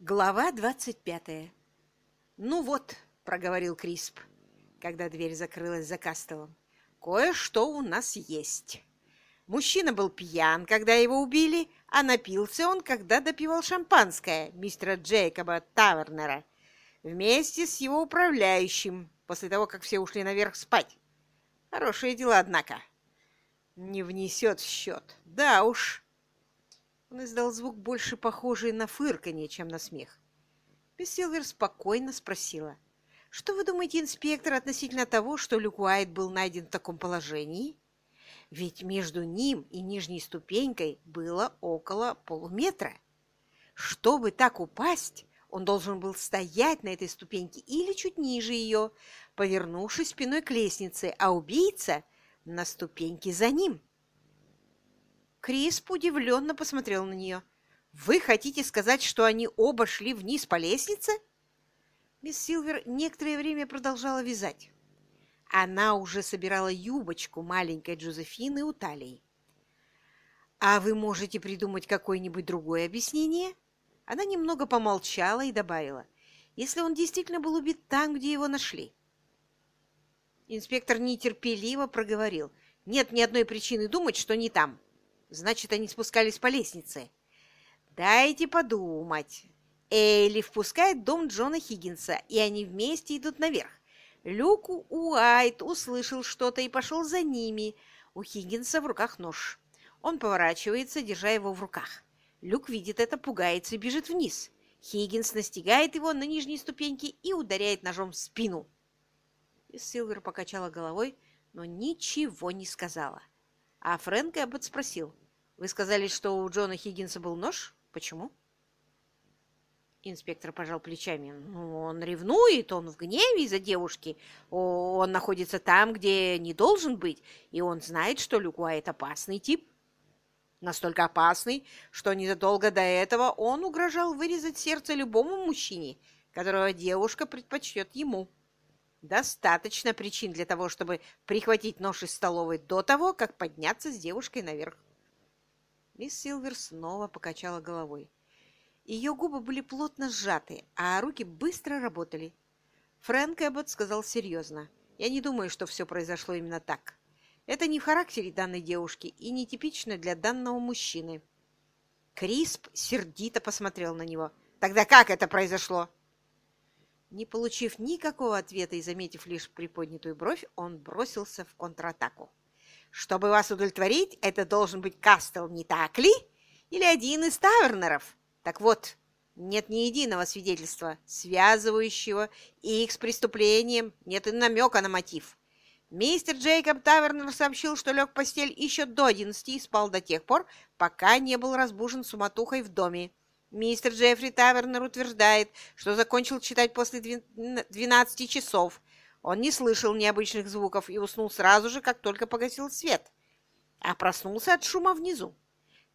Глава двадцать пятая. «Ну вот», — проговорил Крисп, когда дверь закрылась за Кастелом, — «кое-что у нас есть. Мужчина был пьян, когда его убили, а напился он, когда допивал шампанское мистера Джейкоба Тавернера вместе с его управляющим после того, как все ушли наверх спать. Хорошие дела, однако. Не внесет в счет. Да уж». Он издал звук, больше похожий на фырканье, чем на смех. Мисс Силвер спокойно спросила. «Что вы думаете, инспектор, относительно того, что Люк Уайт был найден в таком положении? Ведь между ним и нижней ступенькой было около полуметра. Чтобы так упасть, он должен был стоять на этой ступеньке или чуть ниже ее, повернувшись спиной к лестнице, а убийца — на ступеньке за ним». Крисп удивленно посмотрел на нее. «Вы хотите сказать, что они оба шли вниз по лестнице?» Мисс Силвер некоторое время продолжала вязать. Она уже собирала юбочку маленькой Джозефины у талии. «А вы можете придумать какое-нибудь другое объяснение?» Она немного помолчала и добавила. «Если он действительно был убит там, где его нашли». Инспектор нетерпеливо проговорил. «Нет ни одной причины думать, что не там. Значит, они спускались по лестнице. Дайте подумать. Эйли впускает дом Джона Хиггинса, и они вместе идут наверх. Люк Уайт услышал что-то и пошел за ними. У Хиггинса в руках нож. Он поворачивается, держа его в руках. Люк видит это, пугается и бежит вниз. Хиггинс настигает его на нижней ступеньке и ударяет ножом в спину. Силвер покачала головой, но ничего не сказала. А Фрэнк Эббот спросил. «Вы сказали, что у Джона Хиггинса был нож? Почему?» Инспектор пожал плечами. «Ну, он ревнует, он в гневе из-за девушки. Он находится там, где не должен быть, и он знает, что Люк Уайт опасный тип. Настолько опасный, что незадолго до этого он угрожал вырезать сердце любому мужчине, которого девушка предпочтет ему». Достаточно причин для того, чтобы прихватить нож из столовой до того, как подняться с девушкой наверх. Мисс Силвер снова покачала головой. Ее губы были плотно сжаты, а руки быстро работали. Фрэнк Эббот сказал серьезно. «Я не думаю, что все произошло именно так. Это не в характере данной девушки и не типично для данного мужчины». Крисп сердито посмотрел на него. «Тогда как это произошло?» Не получив никакого ответа и заметив лишь приподнятую бровь, он бросился в контратаку. «Чтобы вас удовлетворить, это должен быть Кастел, не так ли? Или один из тавернеров? Так вот, нет ни единого свидетельства, связывающего их с преступлением, нет и намека на мотив. Мистер Джейкоб Тавернер сообщил, что лег в постель еще до одиннадцати и спал до тех пор, пока не был разбужен суматохой в доме. Мистер Джеффри Тавернер утверждает, что закончил читать после 12 часов. Он не слышал необычных звуков и уснул сразу же, как только погасил свет, а проснулся от шума внизу.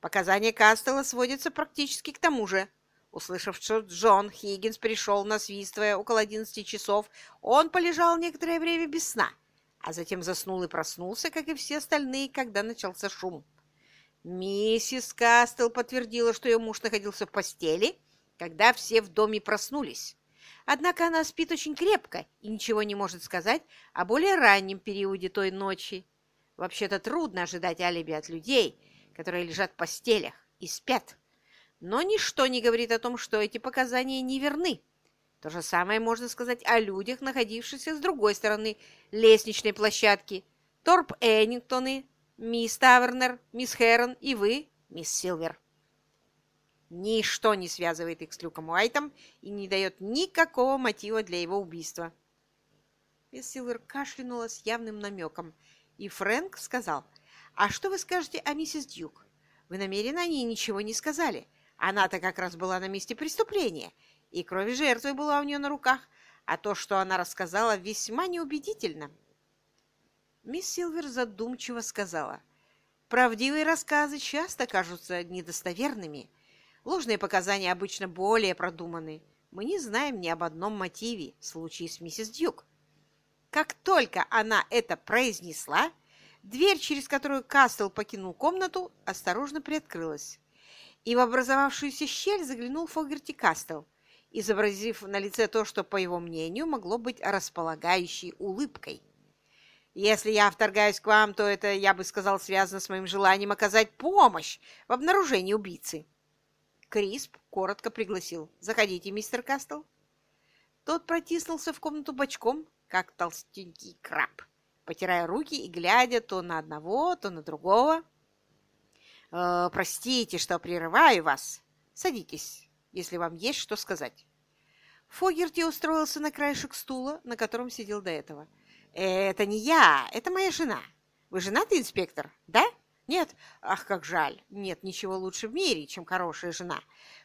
Показания Кастела сводятся практически к тому же. Услышав, что Джон Хиггинс пришел, насвистывая около 11 часов, он полежал некоторое время без сна, а затем заснул и проснулся, как и все остальные, когда начался шум. Миссис Кастел подтвердила, что ее муж находился в постели, когда все в доме проснулись. Однако она спит очень крепко и ничего не может сказать о более раннем периоде той ночи. Вообще-то трудно ожидать алиби от людей, которые лежат в постелях и спят. Но ничто не говорит о том, что эти показания неверны. То же самое можно сказать о людях, находившихся с другой стороны лестничной площадки. Торп Эннингтоны, мисс Тавернер, мисс Хэрон и вы, мисс Силвер. Ничто не связывает их с Люком Уайтом и не дает никакого мотива для его убийства. Мисс Силвер кашлянула с явным намеком, и Фрэнк сказал, «А что вы скажете о миссис Дьюк? Вы намеренно о ней ничего не сказали. Она-то как раз была на месте преступления, и кровь жертвы была у нее на руках, а то, что она рассказала, весьма неубедительно». Мисс Силвер задумчиво сказала, «Правдивые рассказы часто кажутся недостоверными. Ложные показания обычно более продуманы. Мы не знаем ни об одном мотиве в случае с миссис Дьюк». Как только она это произнесла, дверь, через которую Кастел покинул комнату, осторожно приоткрылась. и в образовавшуюся щель заглянул Фогерти Кастел, изобразив на лице то, что, по его мнению, могло быть располагающей улыбкой. «Если я вторгаюсь к вам, то это, я бы сказал, связано с моим желанием оказать помощь в обнаружении убийцы». Крисп коротко пригласил. «Заходите, мистер Кастел». Тот протиснулся в комнату бочком, как толстенький краб, потирая руки и глядя то на одного, то на другого. «Э, «Простите, что прерываю вас. Садитесь, если вам есть что сказать». Фогерти устроился на краешек стула, на котором сидел до этого. «Это не я, это моя жена. Вы женатый инспектор, да?» «Нет? Ах, как жаль. Нет ничего лучше в мире, чем хорошая жена.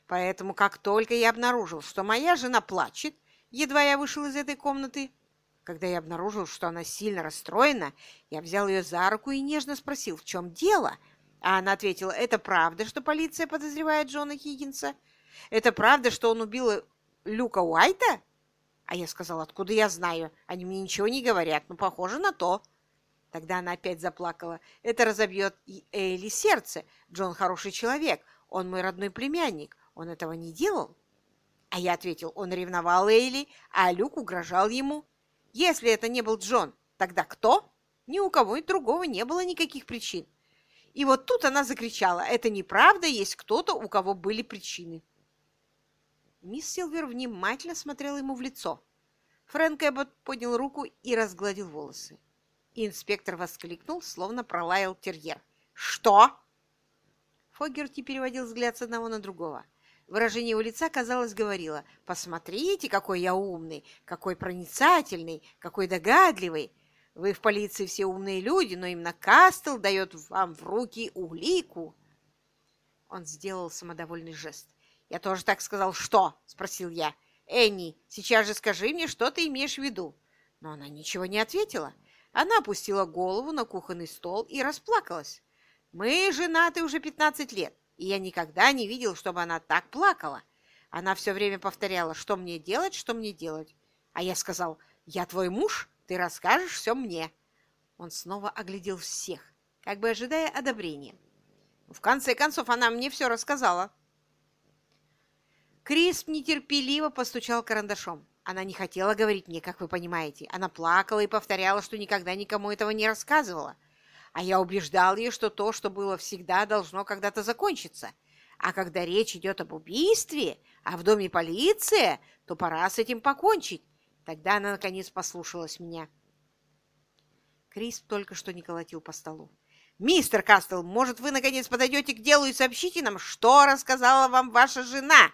Поэтому, как только я обнаружил, что моя жена плачет, едва я вышел из этой комнаты, когда я обнаружил, что она сильно расстроена, я взял ее за руку и нежно спросил, в чем дело. А она ответила, это правда, что полиция подозревает Джона Хиггинса? Это правда, что он убил Люка Уайта? А я сказал, откуда я знаю? Они мне ничего не говорят, но похоже на то. Тогда она опять заплакала. Это разобьет Эйли сердце. Джон хороший человек. Он мой родной племянник. Он этого не делал. А я ответил, он ревновал Эйли, а Люк угрожал ему. Если это не был Джон, тогда кто? Ни у кого и другого не было никаких причин. И вот тут она закричала, это неправда, есть кто-то, у кого были причины. Мисс Силвер внимательно смотрела ему в лицо. Фрэнк Эббот поднял руку и разгладил волосы. Инспектор воскликнул, словно пролаял терьер. «Что?» Фогерти переводил взгляд с одного на другого. Выражение его лица, казалось, говорило, «Посмотрите, какой я умный, какой проницательный, какой догадливый. Вы в полиции все умные люди, но именно Кастел дает вам в руки улику». Он сделал самодовольный жест. «Я тоже так сказал. Что?» – спросил я. «Энни, сейчас же скажи мне, что ты имеешь в виду?» Но она ничего не ответила. Она опустила голову на кухонный стол и расплакалась. «Мы женаты уже пятнадцать лет и я никогда не видел, чтобы она так плакала. Она все время повторяла, что мне делать, что мне делать. А я сказал, я твой муж, ты расскажешь все мне. Он снова оглядел всех, как бы ожидая одобрения. В конце концов, она мне все рассказала. Крисп нетерпеливо постучал карандашом. Она не хотела говорить мне, как вы понимаете. Она плакала и повторяла, что никогда никому этого не рассказывала. А я убеждал ее, что то, что было всегда, должно когда-то закончиться. А когда речь идет об убийстве, а в доме полиция, то пора с этим покончить. Тогда она, наконец, послушалась меня. Крис только что не колотил по столу. «Мистер Кастел, может, вы, наконец, подойдете к делу и сообщите нам, что рассказала вам ваша жена?»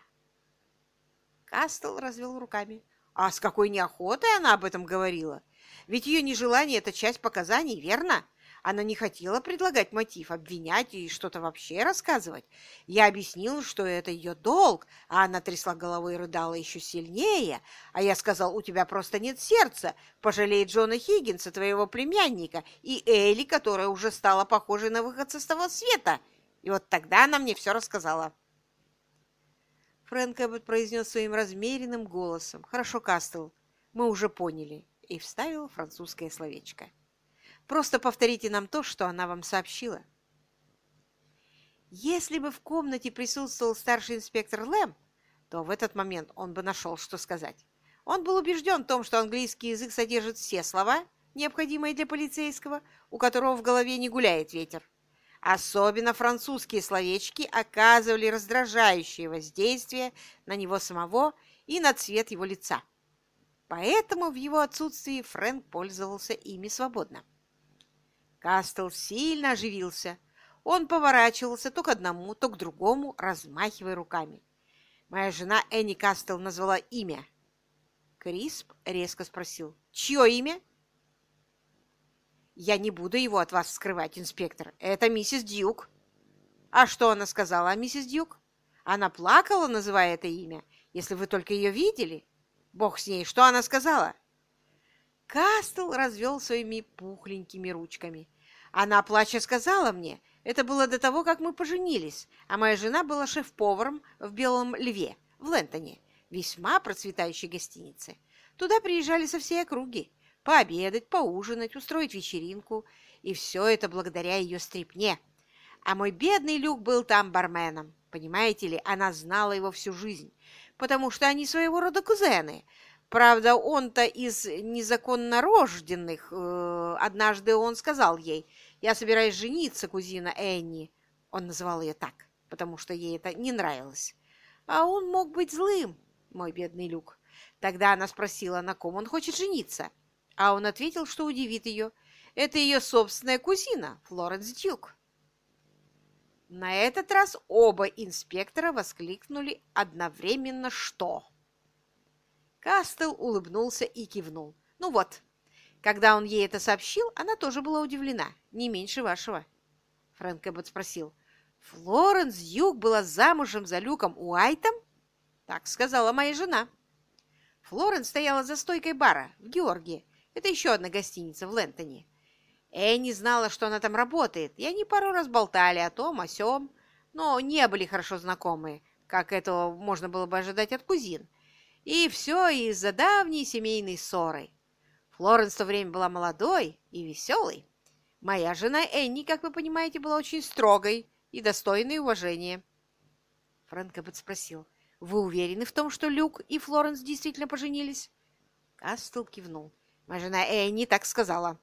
Кастел развел руками. «А с какой неохотой она об этом говорила? Ведь ее нежелание – это часть показаний, верно? Она не хотела предлагать мотив, обвинять и что-то вообще рассказывать. Я объяснил, что это ее долг, а она трясла головой и рыдала еще сильнее. А я сказал, у тебя просто нет сердца. Пожалей Джона Хиггинса, твоего племянника, и Элли, которая уже стала похожей на выходца с того света. И вот тогда она мне все рассказала. Фрэнк Эббот произнес своим размеренным голосом. «Хорошо, Кастел, мы уже поняли», и вставил французское словечко. Просто повторите нам то, что она вам сообщила. Если бы в комнате присутствовал старший инспектор Лэм, то в этот момент он бы нашел, что сказать. Он был убежден в том, что английский язык содержит все слова, необходимые для полицейского, у которого в голове не гуляет ветер. Особенно французские словечки оказывали раздражающее воздействие на него самого и на цвет его лица. Поэтому в его отсутствии Фрэнк пользовался ими свободно. Кастел сильно оживился. Он поворачивался то к одному, то к другому, размахивая руками. Моя жена Энни Кастел назвала имя. Крисп резко спросил, чье имя? Я не буду его от вас скрывать, инспектор. Это миссис Дьюк. А что она сказала о миссис Дьюк? Она плакала, называя это имя. Если вы только ее видели. Бог с ней, что она сказала? Кастл развел своими пухленькими ручками. Она, плача, сказала мне, это было до того, как мы поженились, а моя жена была шеф-поваром в Белом Льве, в Лентоне, весьма процветающей гостинице. Туда приезжали со всей округи, пообедать, поужинать, устроить вечеринку, и все это благодаря ее стрипне. А мой бедный Люк был там барменом. Понимаете ли, она знала его всю жизнь, потому что они своего рода кузены. Правда, он-то из незаконно рожденных. Э, однажды он сказал ей, «Я собираюсь жениться, кузина Энни». Он называл ее так, потому что ей это не нравилось. А он мог быть злым, мой бедный Люк. Тогда она спросила, на ком он хочет жениться. А он ответил, что удивит ее. Это ее собственная кузина, Флоренс Дюк. На этот раз оба инспектора воскликнули одновременно «Что?». Кастел улыбнулся и кивнул. «Ну вот, когда он ей это сообщил, она тоже была удивлена, не меньше вашего». Фрэнк Эббот спросил. «Флоренс Дюк была замужем за Люком Уайтом?» «Так сказала моя жена». Флоренс стояла за стойкой бара в Георгии. Это еще одна гостиница в Лентоне. Энни знала, что она там работает, и они пару раз болтали о том, о сём, но не были хорошо знакомы, как этого можно было бы ожидать от кузин. И все из-за давней семейной ссоры. Флоренс в то время была молодой и веселой. Моя жена Энни, как вы понимаете, была очень строгой и достойной уважения. Фрэнк Эббот спросил, «Вы уверены в том, что Люк и Флоренс действительно поженились?» Кастл кивнул. «Моя жена Энни так сказала.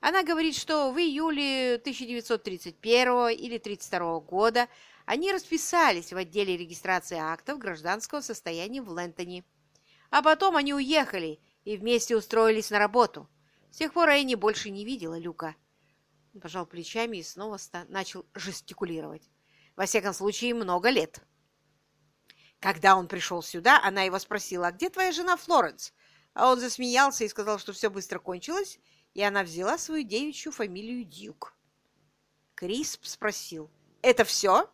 Она говорит, что в июле 1931 или 1932 года они расписались в отделе регистрации актов гражданского состояния в Лентоне. А потом они уехали и вместе устроились на работу. С тех пор Энни больше не видела Люка. Он пожал плечами и снова начал жестикулировать. Во всяком случае, много лет. Когда он пришел сюда, она его спросила, «А где твоя жена Флоренс?» А он засмеялся и сказал, что все быстро кончилось, и она взяла свою девичью фамилию Дюк. Крисп спросил, «Это все?»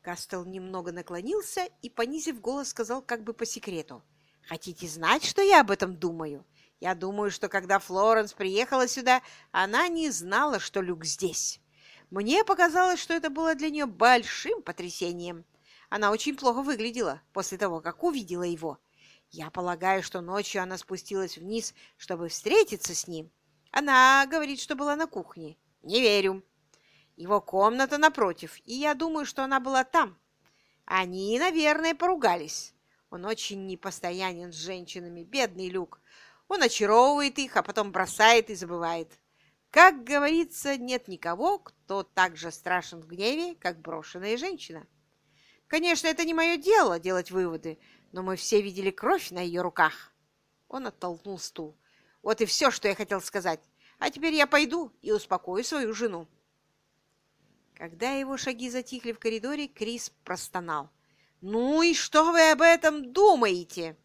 Кастел немного наклонился и, понизив голос, сказал как бы по секрету, «Хотите знать, что я об этом думаю? Я думаю, что когда Флоренс приехала сюда, она не знала, что Люк здесь. Мне показалось, что это было для нее большим потрясением. Она очень плохо выглядела после того, как увидела его. Я полагаю, что ночью она спустилась вниз, чтобы встретиться с ним. Она говорит, что была на кухне. Не верю. Его комната напротив, и я думаю, что она была там. Они, наверное, поругались. Он очень непостоянен с женщинами, бедный Люк. Он очаровывает их, а потом бросает и забывает. Как говорится, нет никого, кто так же страшен в гневе, как брошенная женщина. Конечно, это не мое дело делать выводы, но мы все видели кровь на ее руках. Он оттолкнул стул. Вот и все, что я хотел сказать. А теперь я пойду и успокою свою жену. Когда его шаги затихли в коридоре, Крис простонал. «Ну и что вы об этом думаете?»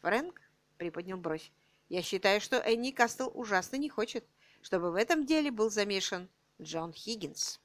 Фрэнк приподнял бровь. «Я считаю, что Энни Кастл ужасно не хочет, чтобы в этом деле был замешан Джон Хиггинс».